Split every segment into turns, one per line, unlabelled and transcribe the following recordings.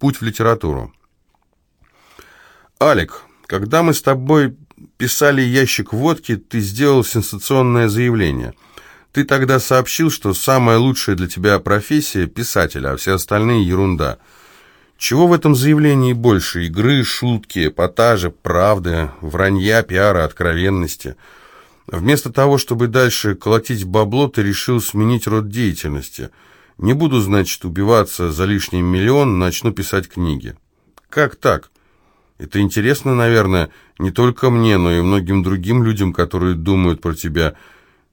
путь в литературу. Алик, когда мы с тобой писали ящик водки, ты сделал сенсационное заявление. Ты тогда сообщил, что самая лучшая для тебя профессия – писатель, а все остальные – ерунда. Чего в этом заявлении больше? Игры, шутки, эпатажи, правды, вранья, пиара, откровенности. Вместо того, чтобы дальше колотить бабло, ты решил сменить род деятельности. Не буду, значит, убиваться за лишний миллион, начну писать книги. Как так? Это интересно, наверное, не только мне, но и многим другим людям, которые думают про тебя.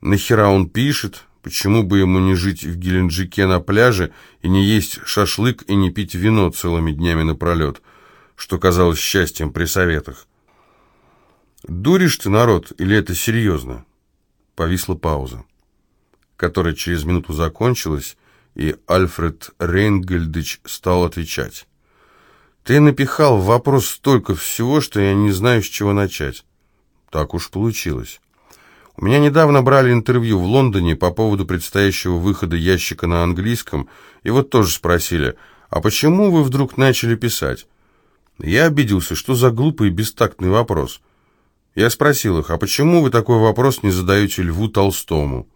Нахера он пишет? Почему бы ему не жить в Геленджике на пляже и не есть шашлык и не пить вино целыми днями напролет, что казалось счастьем при советах? «Дуришь ты, народ, или это серьезно?» Повисла пауза, которая через минуту закончилась, и Альфред Рейнгельдыч стал отвечать. Ты напихал в вопрос столько всего, что я не знаю, с чего начать. Так уж получилось. У меня недавно брали интервью в Лондоне по поводу предстоящего выхода ящика на английском, и вот тоже спросили, а почему вы вдруг начали писать? Я обиделся, что за глупый и бестактный вопрос. Я спросил их, а почему вы такой вопрос не задаете Льву Толстому?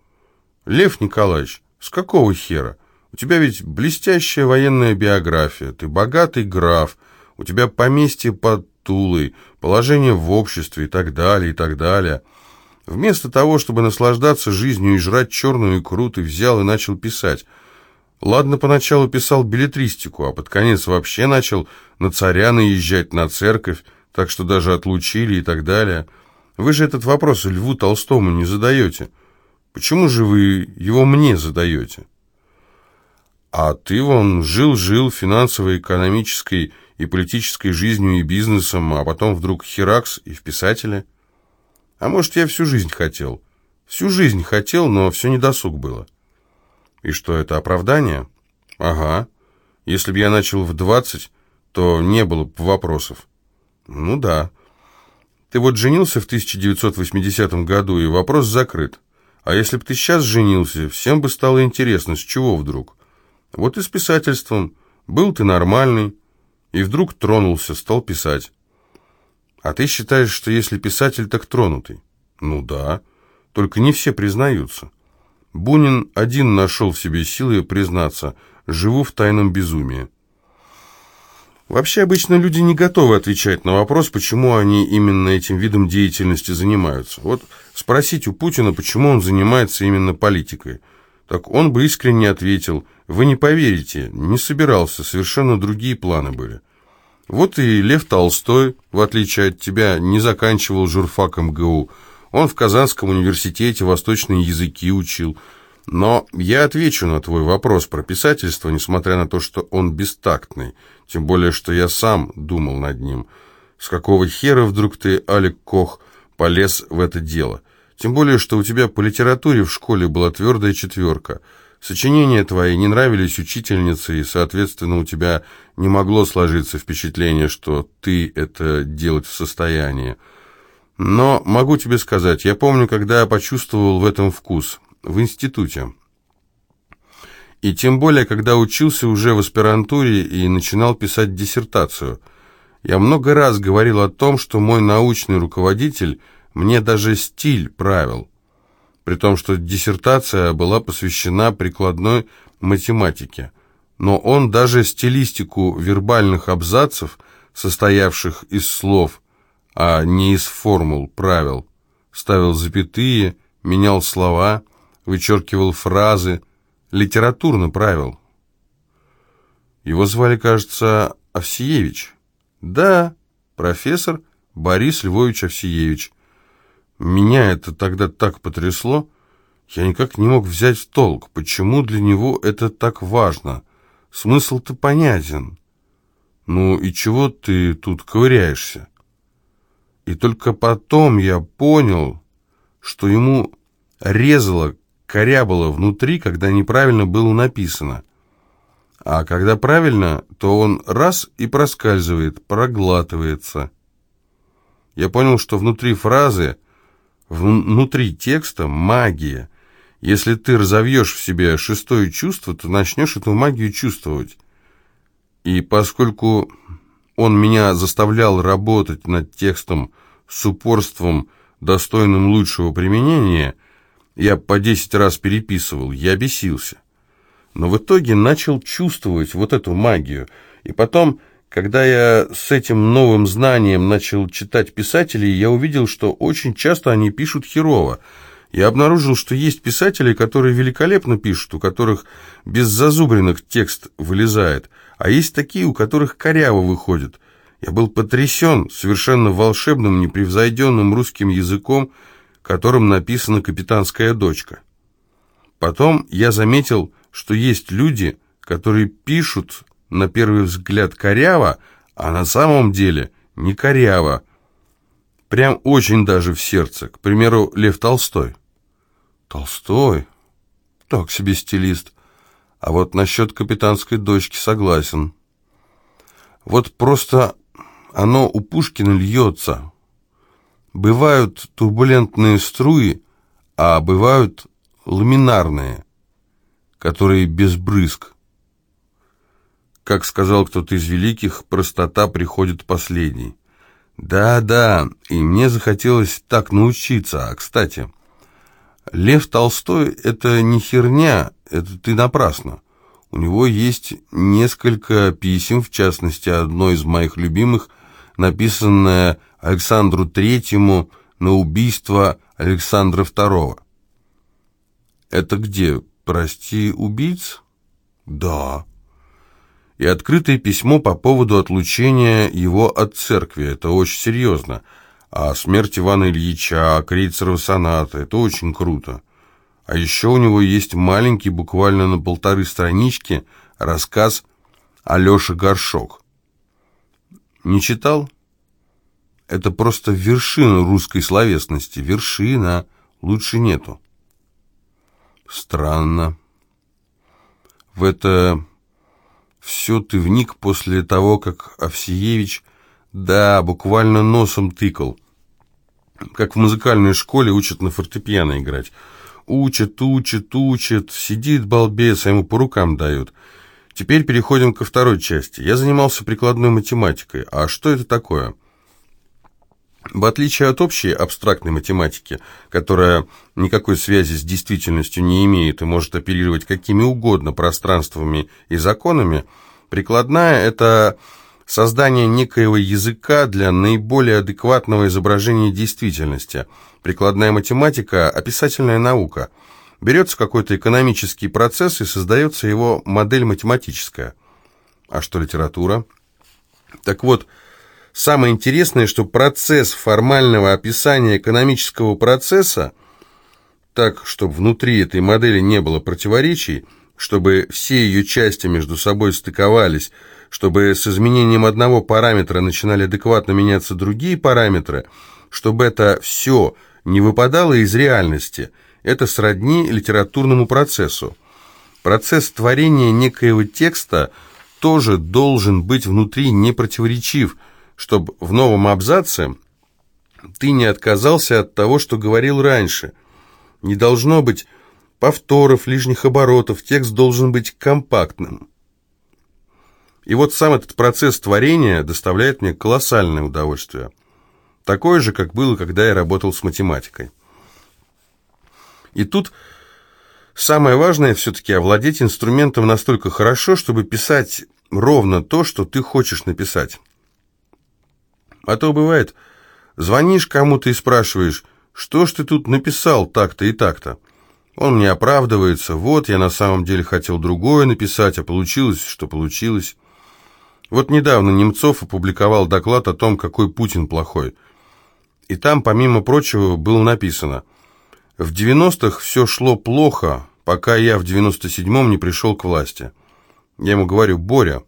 Лев Николаевич, с какого хера? У тебя ведь блестящая военная биография, ты богатый граф, у тебя поместье под Тулой, положение в обществе и так далее, и так далее. Вместо того, чтобы наслаждаться жизнью и жрать черную икру, ты взял и начал писать. Ладно, поначалу писал билетристику, а под конец вообще начал на царя наезжать, на церковь, так что даже отлучили и так далее. Вы же этот вопрос Льву Толстому не задаете. Почему же вы его мне задаете?» А ты вон жил-жил финансовой, экономической и политической жизнью и бизнесом, а потом вдруг херакс и в писателе. А может, я всю жизнь хотел. Всю жизнь хотел, но все недосуг было. И что, это оправдание? Ага. Если бы я начал в двадцать, то не было бы вопросов. Ну да. Ты вот женился в 1980 году, и вопрос закрыт. А если бы ты сейчас женился, всем бы стало интересно, с чего вдруг? Вот и с писательством. Был ты нормальный, и вдруг тронулся, стал писать. А ты считаешь, что если писатель, так тронутый? Ну да, только не все признаются. Бунин один нашел в себе силы признаться, живу в тайном безумии. Вообще обычно люди не готовы отвечать на вопрос, почему они именно этим видом деятельности занимаются. Вот спросить у Путина, почему он занимается именно политикой – так он бы искренне ответил, «Вы не поверите, не собирался, совершенно другие планы были». Вот и Лев Толстой, в отличие от тебя, не заканчивал журфак МГУ. Он в Казанском университете восточные языки учил. Но я отвечу на твой вопрос про писательство, несмотря на то, что он бестактный. Тем более, что я сам думал над ним. С какого хера вдруг ты, Алик Кох, полез в это дело? Тем более, что у тебя по литературе в школе была твердая четверка. Сочинения твои не нравились учительнице, и, соответственно, у тебя не могло сложиться впечатление, что ты это делать в состоянии. Но могу тебе сказать, я помню, когда я почувствовал в этом вкус, в институте. И тем более, когда учился уже в аспирантуре и начинал писать диссертацию. Я много раз говорил о том, что мой научный руководитель – мне даже стиль правил, при том, что диссертация была посвящена прикладной математике. Но он даже стилистику вербальных абзацев, состоявших из слов, а не из формул, правил, ставил запятые, менял слова, вычеркивал фразы, литературно правил. Его звали, кажется, Овсиевич. Да, профессор Борис Львович Овсиевич. Меня это тогда так потрясло, я никак не мог взять толк, почему для него это так важно. Смысл-то понятен. Ну и чего ты тут ковыряешься? И только потом я понял, что ему резало, корябало внутри, когда неправильно было написано. А когда правильно, то он раз и проскальзывает, проглатывается. Я понял, что внутри фразы Внутри текста магия. Если ты разовьешь в себе шестое чувство, то начнешь эту магию чувствовать. И поскольку он меня заставлял работать над текстом с упорством, достойным лучшего применения, я по десять раз переписывал, я бесился. Но в итоге начал чувствовать вот эту магию. И потом, когда я с этим новым знанием начал читать писателей, я увидел, что очень часто они пишут херово. Я обнаружил, что есть писатели, которые великолепно пишут, у которых без зазубринок текст вылезает, а есть такие, у которых коряво выходит. Я был потрясен совершенно волшебным, непревзойденным русским языком, которым написана «Капитанская дочка». Потом я заметил, что есть люди, которые пишут на первый взгляд коряво, а на самом деле не коряво. Прям очень даже в сердце. К примеру, Лев Толстой. Толстой? Так себе стилист. А вот насчет капитанской дочки согласен. Вот просто оно у Пушкина льется. Бывают турбулентные струи, а бывают ламинарные, которые без брызг. Как сказал кто-то из великих, простота приходит последней. Да-да, и мне захотелось так научиться. А, кстати, Лев Толстой — это не херня, это ты напрасно. У него есть несколько писем, в частности, одно из моих любимых — написанное Александру Третьему на убийство Александра Второго. Это где? Прости, убийц? Да. И открытое письмо по поводу отлучения его от церкви. Это очень серьезно. А смерть Ивана Ильича, Крейцерова соната, это очень круто. А еще у него есть маленький, буквально на полторы странички, рассказ Алеша Горшок. Не читал? Это просто вершина русской словесности. Вершина. Лучше нету. Странно. В это все ты вник после того, как Овсиевич, да, буквально носом тыкал. Как в музыкальной школе учат на фортепиано играть. Учат, учат, учат, сидит балбес, а ему по рукам дают. Теперь переходим ко второй части. Я занимался прикладной математикой. А что это такое? В отличие от общей абстрактной математики, которая никакой связи с действительностью не имеет и может оперировать какими угодно пространствами и законами, прикладная – это создание некоего языка для наиболее адекватного изображения действительности. Прикладная математика – описательная наука. Берется какой-то экономический процесс и создается его модель математическая. А что литература? Так вот, Самое интересное, что процесс формального описания экономического процесса, так, чтобы внутри этой модели не было противоречий, чтобы все ее части между собой стыковались, чтобы с изменением одного параметра начинали адекватно меняться другие параметры, чтобы это все не выпадало из реальности, это сродни литературному процессу. Процесс творения некоего текста тоже должен быть внутри непротиворечив, чтобы в новом абзаце ты не отказался от того, что говорил раньше. Не должно быть повторов, лишних оборотов, текст должен быть компактным. И вот сам этот процесс творения доставляет мне колоссальное удовольствие. Такое же, как было, когда я работал с математикой. И тут самое важное все-таки овладеть инструментом настолько хорошо, чтобы писать ровно то, что ты хочешь написать. А то бывает, звонишь кому-то и спрашиваешь, что ж ты тут написал так-то и так-то. Он мне оправдывается, вот, я на самом деле хотел другое написать, а получилось, что получилось. Вот недавно Немцов опубликовал доклад о том, какой Путин плохой. И там, помимо прочего, было написано «В 90-х все шло плохо, пока я в 97-м не пришел к власти». Я ему говорю, Боря,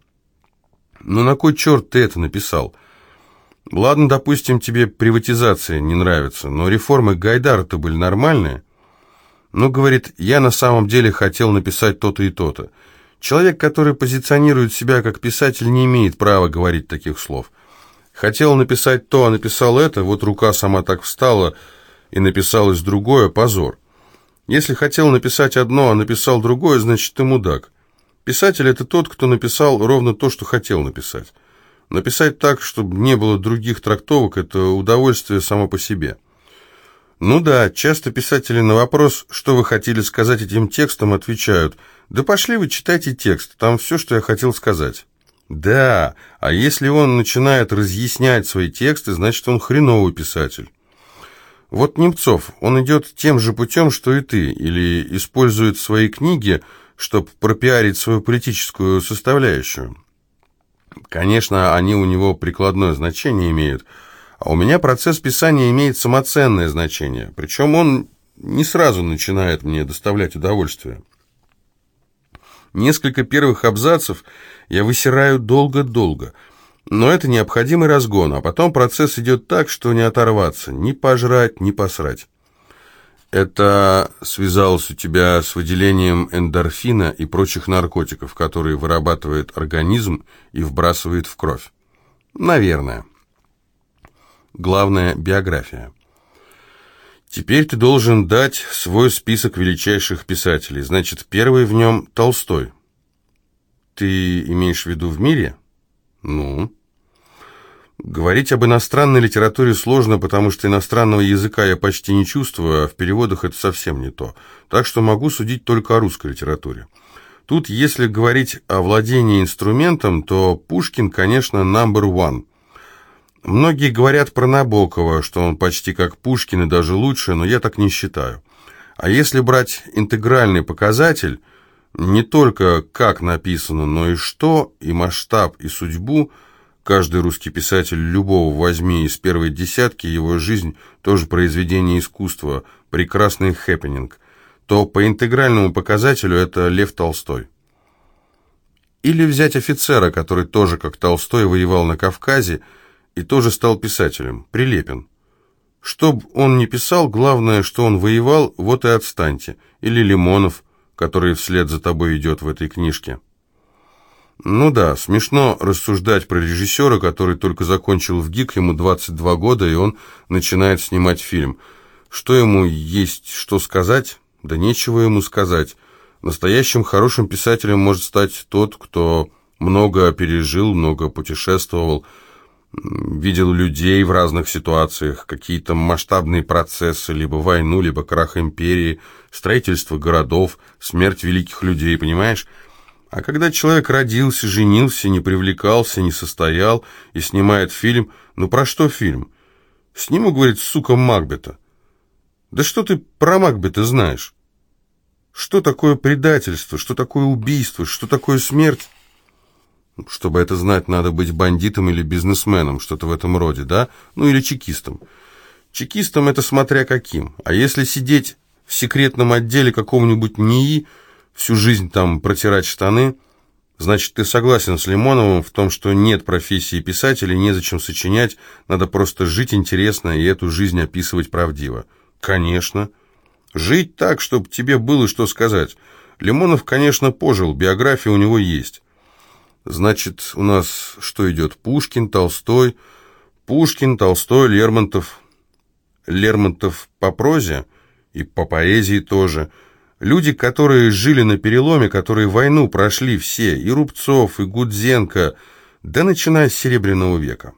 ну на кой черт ты это написал?» Ладно, допустим, тебе приватизация не нравится, но реформы Гайдара-то были нормальные. Ну, говорит, я на самом деле хотел написать то-то и то-то. Человек, который позиционирует себя как писатель, не имеет права говорить таких слов. Хотел написать то, а написал это, вот рука сама так встала и написалось другое, позор. Если хотел написать одно, а написал другое, значит, ты мудак. Писатель – это тот, кто написал ровно то, что хотел написать. Написать так, чтобы не было других трактовок – это удовольствие само по себе. Ну да, часто писатели на вопрос, что вы хотели сказать этим текстом, отвечают, да пошли вы читайте текст, там все, что я хотел сказать. Да, а если он начинает разъяснять свои тексты, значит он хреновый писатель. Вот Немцов, он идет тем же путем, что и ты, или использует свои книги, чтобы пропиарить свою политическую составляющую. Конечно, они у него прикладное значение имеют – а у меня процесс писания имеет самоценное значение, причем он не сразу начинает мне доставлять удовольствие. Несколько первых абзацев я высираю долго-долго, но это необходимый разгон, а потом процесс идет так, что не оторваться, ни пожрать, ни посрать. Это связалось у тебя с выделением эндорфина и прочих наркотиков, которые вырабатывает организм и вбрасывает в кровь? Наверное. Главная биография. Теперь ты должен дать свой список величайших писателей. Значит, первый в нем Толстой. Ты имеешь в виду в мире? Ну? Говорить об иностранной литературе сложно, потому что иностранного языка я почти не чувствую, а в переводах это совсем не то. Так что могу судить только о русской литературе. Тут, если говорить о владении инструментом, то Пушкин, конечно, number one. Многие говорят про Набокова, что он почти как Пушкин и даже лучше, но я так не считаю. А если брать интегральный показатель, не только как написано, но и что, и масштаб, и судьбу, каждый русский писатель любого возьми из первой десятки, его жизнь тоже произведение искусства, прекрасный хэппенинг, то по интегральному показателю это Лев Толстой. Или взять офицера, который тоже, как Толстой, воевал на Кавказе, и тоже стал писателем, Прилепин. Чтоб он не писал, главное, что он воевал, вот и отстаньте. Или Лимонов, который вслед за тобой идет в этой книжке. Ну да, смешно рассуждать про режиссера, который только закончил в ГИК, ему 22 года, и он начинает снимать фильм. Что ему есть что сказать? Да нечего ему сказать. Настоящим хорошим писателем может стать тот, кто много пережил, много путешествовал, видел людей в разных ситуациях, какие-то масштабные процессы, либо войну, либо крах империи, строительство городов, смерть великих людей, понимаешь? А когда человек родился, женился, не привлекался, не состоял и снимает фильм, ну про что фильм? Сниму, говорит, сука, Макбета. Да что ты про Макбета знаешь? Что такое предательство, что такое убийство, что такое смерть? Чтобы это знать, надо быть бандитом или бизнесменом, что-то в этом роде, да? Ну или чекистом. Чекистом это смотря каким. А если сидеть в секретном отделе какого-нибудь НИИ, всю жизнь там протирать штаны, значит, ты согласен с Лимоновым в том, что нет профессии писателя, незачем сочинять, надо просто жить интересно и эту жизнь описывать правдиво. Конечно. Жить так, чтобы тебе было что сказать. Лимонов, конечно, пожил, биография у него есть. Значит, у нас что идет? Пушкин, Толстой. Пушкин, Толстой, Лермонтов. Лермонтов по прозе и по поэзии тоже. Люди, которые жили на переломе, которые войну прошли все, и Рубцов, и Гудзенко, да начиная с Серебряного века.